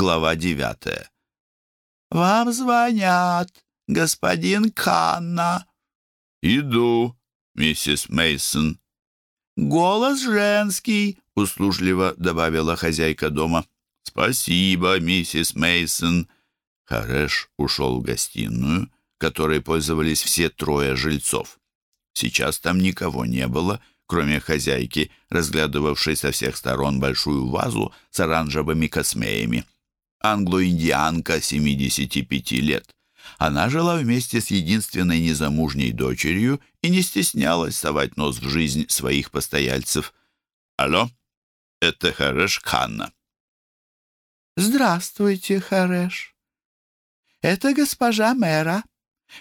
Глава девятая. «Вам звонят, господин Канна». «Иду, миссис Мейсон. «Голос женский», — услужливо добавила хозяйка дома. «Спасибо, миссис Мейсон. Хареш ушел в гостиную, которой пользовались все трое жильцов. Сейчас там никого не было, кроме хозяйки, разглядывавшей со всех сторон большую вазу с оранжевыми космеями. Англо-индианка 75 лет. Она жила вместе с единственной незамужней дочерью и не стеснялась совать нос в жизнь своих постояльцев. «Алло, это Хареш Ханна». «Здравствуйте, Хареш. Это госпожа мэра.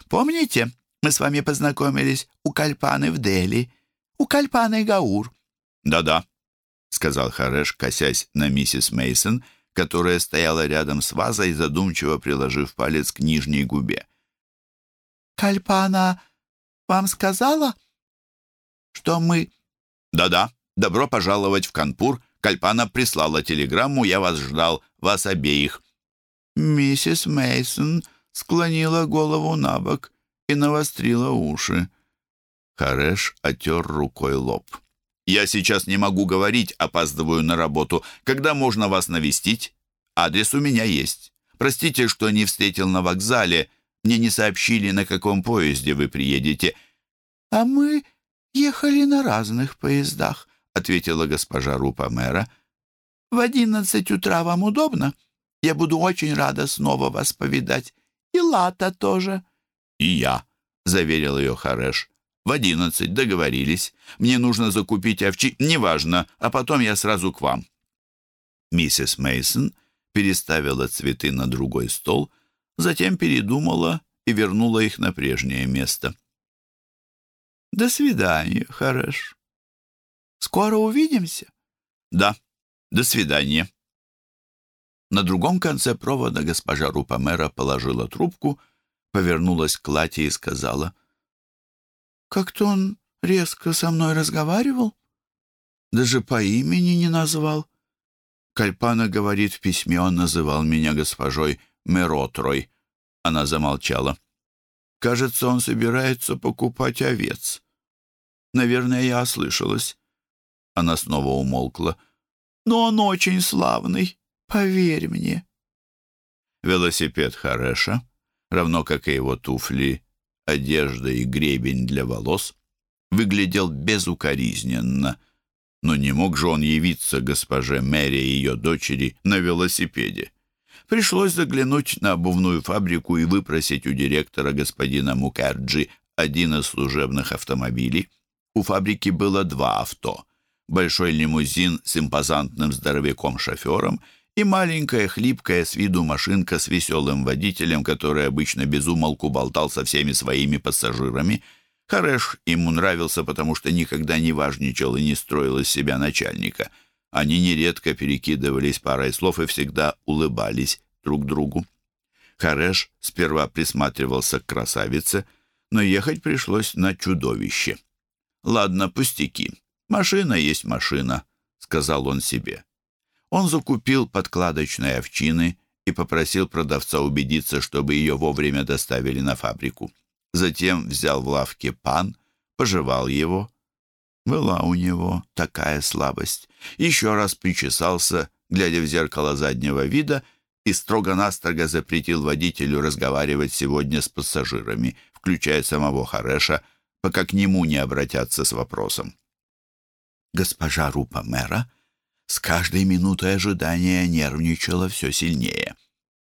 Помните, мы с вами познакомились у Кальпаны в Дели, у Кальпаны Гаур?» «Да-да», — сказал Хареш, косясь на миссис Мейсон, которая стояла рядом с вазой, задумчиво приложив палец к нижней губе. «Кальпана вам сказала, что мы...» «Да-да, добро пожаловать в Канпур. Кальпана прислала телеграмму, я вас ждал, вас обеих». Миссис Мейсон склонила голову на бок и навострила уши. Хареш отер рукой лоб. «Я сейчас не могу говорить, опаздываю на работу. Когда можно вас навестить? Адрес у меня есть. Простите, что не встретил на вокзале. Мне не сообщили, на каком поезде вы приедете». «А мы ехали на разных поездах», — ответила госпожа Рупа мэра. «В одиннадцать утра вам удобно? Я буду очень рада снова вас повидать. И Лата тоже». «И я», — заверил ее Хареш. «В одиннадцать договорились. Мне нужно закупить овчи, неважно, а потом я сразу к вам». Миссис Мейсон переставила цветы на другой стол, затем передумала и вернула их на прежнее место. «До свидания, Хареш. Скоро увидимся?» «Да, до свидания». На другом конце провода госпожа Рупамера положила трубку, повернулась к Лате и сказала, «Как-то он резко со мной разговаривал, даже по имени не назвал. Кальпана говорит, в письме он называл меня госпожой Меротрой». Она замолчала. «Кажется, он собирается покупать овец. Наверное, я ослышалась». Она снова умолкла. «Но он очень славный». Поверь мне. Велосипед Хареша, равно как и его туфли, одежда и гребень для волос, выглядел безукоризненно, но не мог же он явиться госпоже Мэри и ее дочери на велосипеде. Пришлось заглянуть на обувную фабрику и выпросить у директора господина Мукерджи один из служебных автомобилей. У фабрики было два авто. Большой лимузин с импозантным здоровяком-шофером — и маленькая, хлипкая с виду машинка с веселым водителем, который обычно без умолку болтал со всеми своими пассажирами. Хареш ему нравился, потому что никогда не важничал и не строил из себя начальника. Они нередко перекидывались парой слов и всегда улыбались друг другу. Хареш сперва присматривался к красавице, но ехать пришлось на чудовище. «Ладно, пустяки. Машина есть машина», — сказал он себе. Он закупил подкладочные овчины и попросил продавца убедиться, чтобы ее вовремя доставили на фабрику. Затем взял в лавке пан, пожевал его. Была у него такая слабость. Еще раз причесался, глядя в зеркало заднего вида, и строго-настрого запретил водителю разговаривать сегодня с пассажирами, включая самого Хареша, пока к нему не обратятся с вопросом. Госпожа Рупа мэра с каждой минутой ожидания нервничала все сильнее.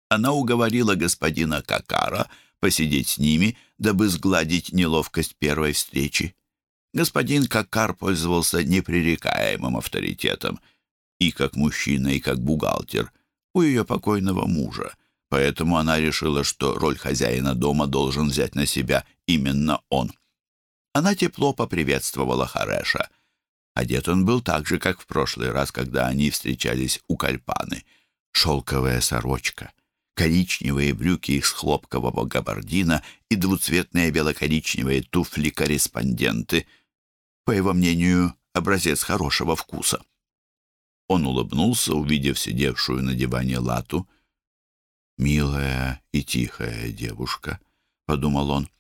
Она уговорила господина Какара посидеть с ними, дабы сгладить неловкость первой встречи. Господин Какар пользовался непререкаемым авторитетом и как мужчина, и как бухгалтер у ее покойного мужа, поэтому она решила, что роль хозяина дома должен взять на себя именно он. Она тепло поприветствовала Хареша — Одет он был так же, как в прошлый раз, когда они встречались у Кальпаны. Шелковая сорочка, коричневые брюки из хлопкового габардина и двуцветные белокоричневые туфли-корреспонденты. По его мнению, образец хорошего вкуса. Он улыбнулся, увидев сидевшую на диване лату, Милая и тихая девушка, — подумал он.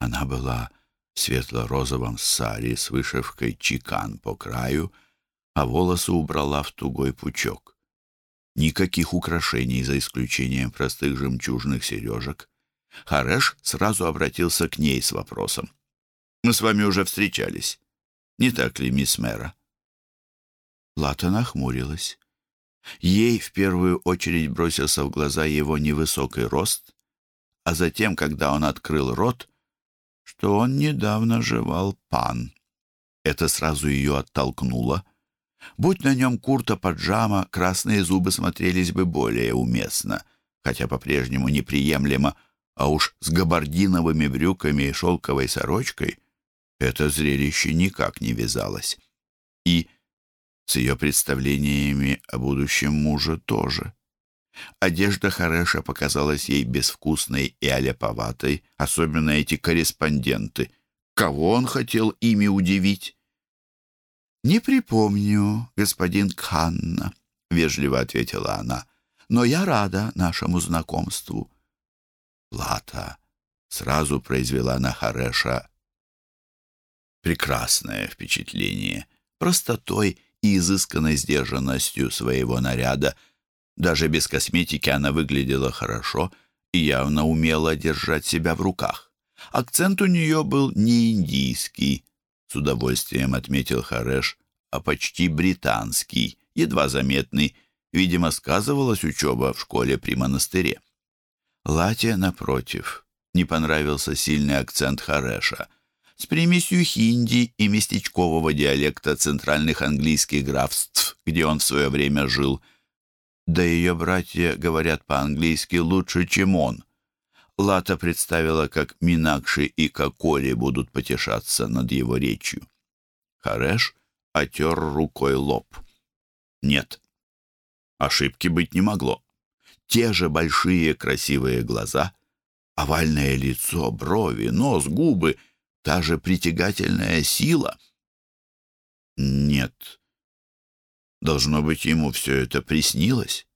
Она была светло-розовом саре с вышивкой чекан по краю, а волосы убрала в тугой пучок. Никаких украшений, за исключением простых жемчужных сережек. Хареш сразу обратился к ней с вопросом. «Мы с вами уже встречались. Не так ли, мисс Мэра?» Лата нахмурилась. Ей в первую очередь бросился в глаза его невысокий рост, а затем, когда он открыл рот, что он недавно жевал пан. Это сразу ее оттолкнуло. Будь на нем курта-паджама, красные зубы смотрелись бы более уместно, хотя по-прежнему неприемлемо, а уж с габардиновыми брюками и шелковой сорочкой это зрелище никак не вязалось. И с ее представлениями о будущем муже тоже. Одежда Хареша показалась ей безвкусной и аляповатой, особенно эти корреспонденты. Кого он хотел ими удивить? «Не припомню, господин Кханна», — вежливо ответила она, «но я рада нашему знакомству». Лата сразу произвела на Хареша прекрасное впечатление, простотой и изысканной сдержанностью своего наряда. Даже без косметики она выглядела хорошо и явно умела держать себя в руках. Акцент у нее был не индийский, с удовольствием отметил Хареш, а почти британский, едва заметный, видимо, сказывалась учеба в школе при монастыре. Лате, напротив, не понравился сильный акцент Хареша — с примесью хинди и местечкового диалекта центральных английских графств, где он в свое время жил. Да ее братья говорят по-английски лучше, чем он. Лата представила, как Минакши и Коколи будут потешаться над его речью. Хареш отер рукой лоб. Нет, ошибки быть не могло. Те же большие красивые глаза, овальное лицо, брови, нос, губы — та же притягательная сила. Нет. Должно быть, ему все это приснилось.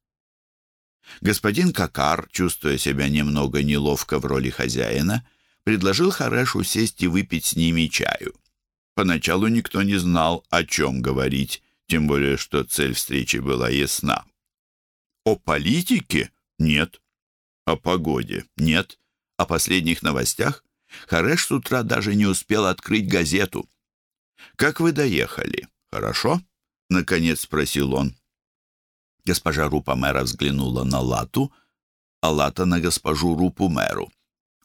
Господин Какар, чувствуя себя немного неловко в роли хозяина, предложил Харешу сесть и выпить с ними чаю. Поначалу никто не знал, о чем говорить, тем более, что цель встречи была ясна. О политике? Нет. О погоде? Нет. О последних новостях? Хареш с утра даже не успел открыть газету. «Как вы доехали? Хорошо?» — наконец спросил он. Госпожа Рупа-мэра взглянула на Лату, а Лата на госпожу Рупу-мэру.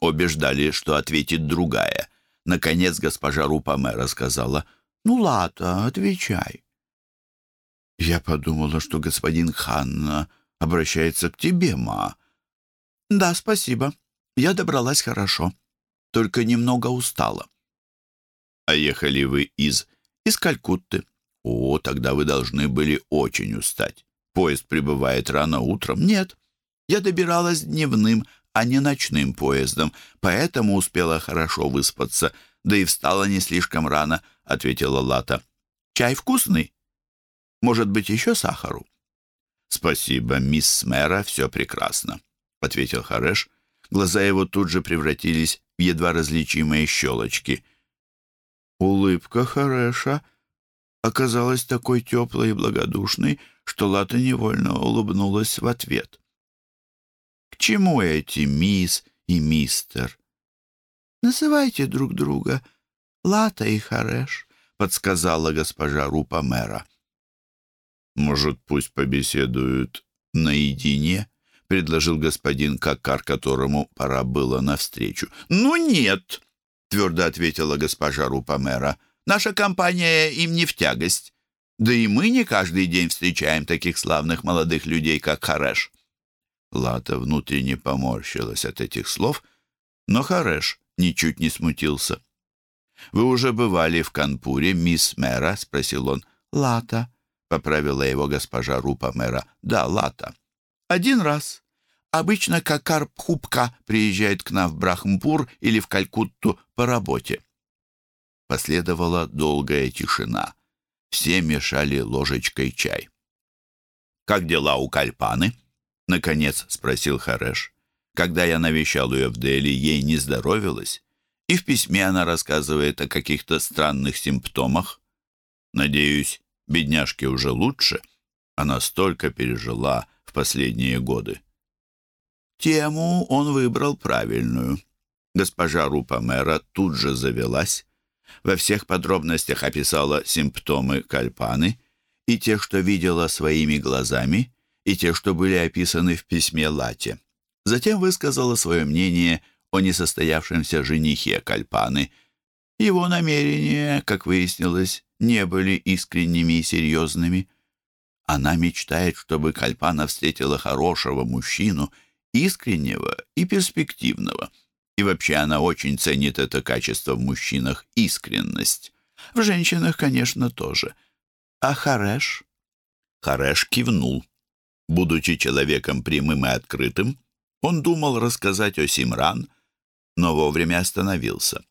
Обе ждали, что ответит другая. Наконец госпожа Рупа-мэра сказала, «Ну, Лата, отвечай». Я подумала, что господин Ханна обращается к тебе, ма. «Да, спасибо. Я добралась хорошо только немного устала». «А ехали вы из...» «Из Калькутты». «О, тогда вы должны были очень устать. Поезд прибывает рано утром». «Нет, я добиралась дневным, а не ночным поездом, поэтому успела хорошо выспаться, да и встала не слишком рано», — ответила Лата. «Чай вкусный? Может быть, еще сахару?» «Спасибо, мисс Мэра, все прекрасно», — ответил Хареш. Глаза его тут же превратились едва различимые щелочки. Улыбка Хареша оказалась такой теплой и благодушной, что Лата невольно улыбнулась в ответ. «К чему эти мисс и мистер?» «Называйте друг друга Лата и Хареш», — подсказала госпожа Рупа мэра. «Может, пусть побеседуют наедине?» — предложил господин Какар, которому пора было навстречу. «Ну нет!» — твердо ответила госпожа Рупамера. «Наша компания им не в тягость. Да и мы не каждый день встречаем таких славных молодых людей, как Хареш». Лата внутренне поморщилась от этих слов, но Хареш ничуть не смутился. «Вы уже бывали в Канпуре, мисс Мэра?» — спросил он. «Лата», — поправила его госпожа Рупа Мэра. «Да, Лата». Один раз. Обычно Какар Пхупка приезжает к нам в Брахмпур или в Калькутту по работе. Последовала долгая тишина. Все мешали ложечкой чай. «Как дела у Кальпаны?» Наконец спросил Хареш. Когда я навещал ее в Дели, ей не здоровилось, и в письме она рассказывает о каких-то странных симптомах. Надеюсь, бедняжке уже лучше. Она столько пережила в последние годы. Тему он выбрал правильную. Госпожа Рупа-мэра тут же завелась, во всех подробностях описала симптомы кальпаны и те, что видела своими глазами, и те, что были описаны в письме Лате. Затем высказала свое мнение о несостоявшемся женихе Кальпаны. Его намерения, как выяснилось, не были искренними и серьезными. Она мечтает, чтобы Кальпана встретила хорошего мужчину, искреннего и перспективного. И вообще она очень ценит это качество в мужчинах — искренность. В женщинах, конечно, тоже. А Хареш? Хареш кивнул. Будучи человеком прямым и открытым, он думал рассказать о Симран, но вовремя остановился.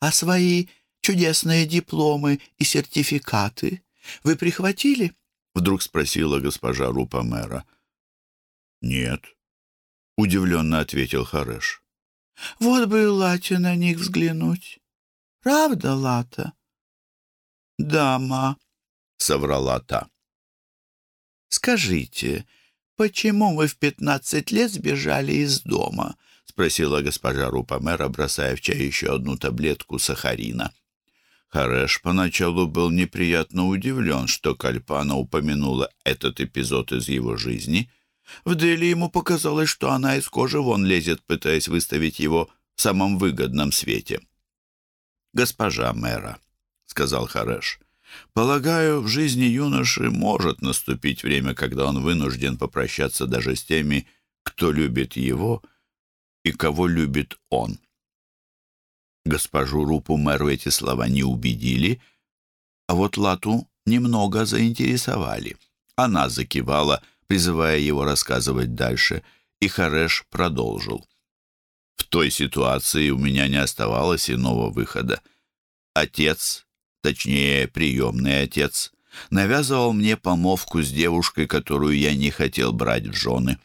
«А свои чудесные дипломы и сертификаты вы прихватили?» — вдруг спросила госпожа Рупа-мэра. «Нет», — удивленно ответил Хареш. Вот бы Лате на них взглянуть. Правда, Лата? Да, ма, соврала та. Скажите, почему вы в пятнадцать лет сбежали из дома? спросила госпожа Рупамера, бросая в чай еще одну таблетку сахарина. Хареш поначалу был неприятно удивлен, что Кальпана упомянула этот эпизод из его жизни — в Дели ему показалось, что она из кожи вон лезет, пытаясь выставить его в самом выгодном свете. «Госпожа мэра», — сказал Хареш, — «полагаю, в жизни юноши может наступить время, когда он вынужден попрощаться даже с теми, кто любит его и кого любит он». Госпожу Рупу мэру эти слова не убедили, а вот Лату немного заинтересовали. Она закивала — призывая его рассказывать дальше, и Хареш продолжил. В той ситуации у меня не оставалось иного выхода. Отец, точнее, приемный отец, навязывал мне помолвку с девушкой, которую я не хотел брать в жены.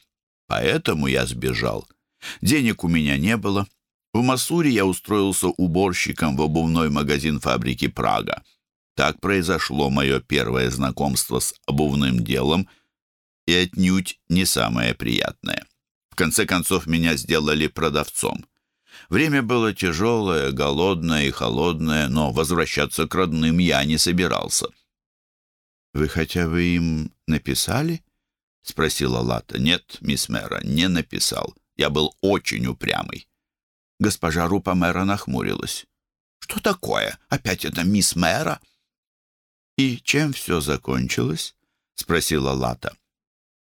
Поэтому я сбежал. Денег у меня не было. В Масуре я устроился уборщиком в обувной магазин фабрики «Прага». Так произошло мое первое знакомство с обувным делом — и отнюдь не самое приятное. В конце концов, меня сделали продавцом. Время было тяжелое, голодное и холодное, но возвращаться к родным я не собирался. «Вы хотя бы им написали?» — спросила Лата. «Нет, мисс Мэра, не написал. Я был очень упрямый». Госпожа Рупа Мэра нахмурилась. «Что такое? Опять это мисс Мэра?» «И чем все закончилось?» — спросила Лата.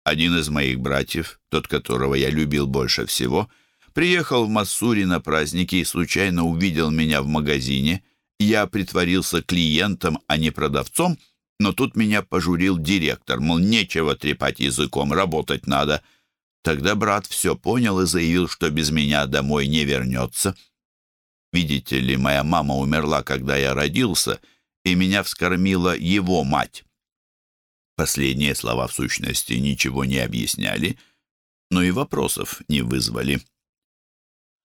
Один из моих братьев, тот, которого я любил больше всего, приехал в Массури на праздники и случайно увидел меня в магазине. Я притворился клиентом, а не продавцом, но тут меня пожурил директор, мол, нечего трепать языком, работать надо. Тогда брат все понял и заявил, что без меня домой не вернется. Видите ли, моя мама умерла, когда я родился, и меня вскормила его мать. Последние слова, в сущности, ничего не объясняли, но и вопросов не вызвали.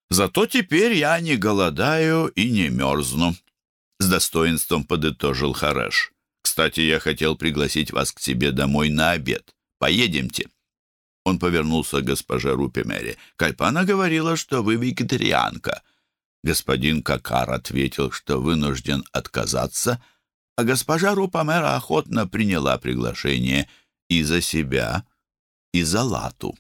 «Зато теперь я не голодаю и не мерзну», — с достоинством подытожил Хареш. «Кстати, я хотел пригласить вас к себе домой на обед. Поедемте». Он повернулся к госпоже Рупимере. «Кальпана говорила, что вы вегетарианка». Господин Какар ответил, что вынужден отказаться — а госпожа Рупамера охотно приняла приглашение и за себя, и за Лату.